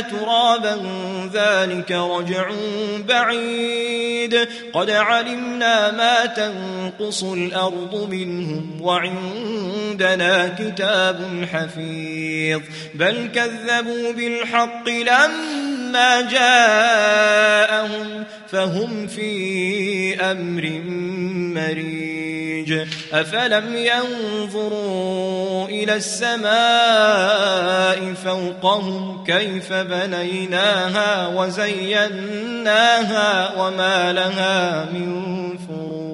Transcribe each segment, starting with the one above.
ترابا ذلك رجع بعيد. قد علمنا ما تنقص الأرض منهم وعندنا كتاب حفيظ. بل كذبوا بالحق لما جاءهم فهم في أمر مريج أفلم ينظروا إلى السماء فوقهم كيف بنيناها وزيناها وما لها من فروج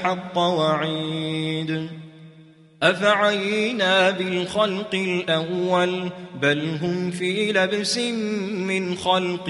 وعيد. أفعينا بالخلق الأول بل هم في لبس من خلق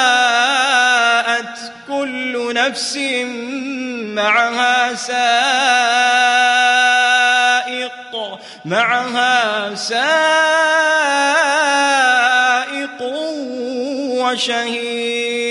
نفس معها سائق معها سائق وشهيد.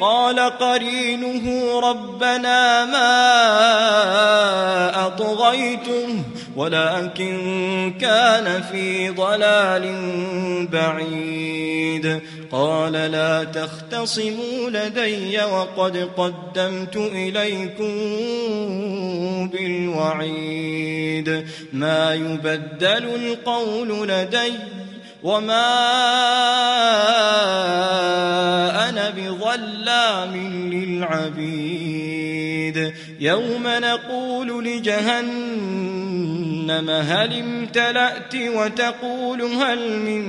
قال قرينه ربنا ما أطغيته ولكن كان في ضلال بعيد. قال لا تختصموا لدي وقد قدمت إليكم بالوعيد. ما يبدل القول لدي وما أنا بظلام للعبيد يوم نقول لجهنم هل امتلأت وتقول هل من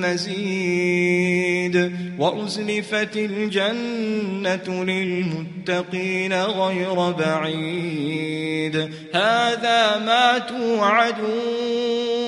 مزيد وأزلفت الجنة للمتقين غير بعيد هذا ما توعدون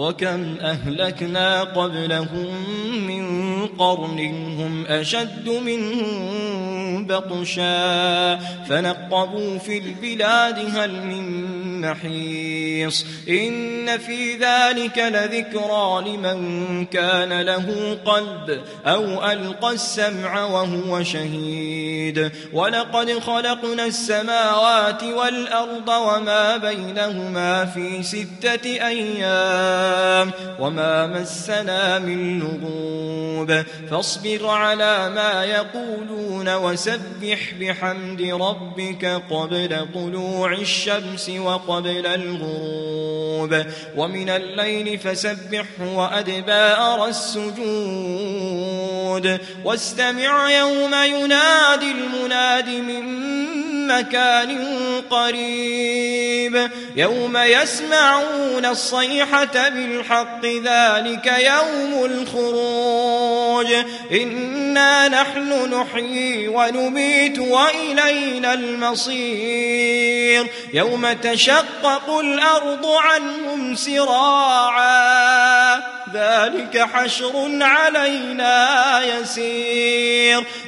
وكم أهلكنا قبلهم من قرن هم أشد منهم بطشا فنقبوا في البلاد هل من محيص إن في ذلك لذكرى لمن كان له قلب أو ألقى السمع وهو شهيد. ولقد خلقنا السماوات والأرض وما بينهما في ستة أيام وما مسنا من لغوب. فاصبر على ما يقولون وسبح بحمد ربك قبل طلوع الشمس وقبل الغروب ومن الليل فسبحه وأدبار السجود واستمع يوم ينادي المناد من مكان قريب. يوم يسمعون الصيحة بالحق ذلك يوم الخروج. إنا نحن نحيي ونميت وإلينا المصير. يوم تشقق الأرض عنهم سراعا. ذلك حشر علينا يسير.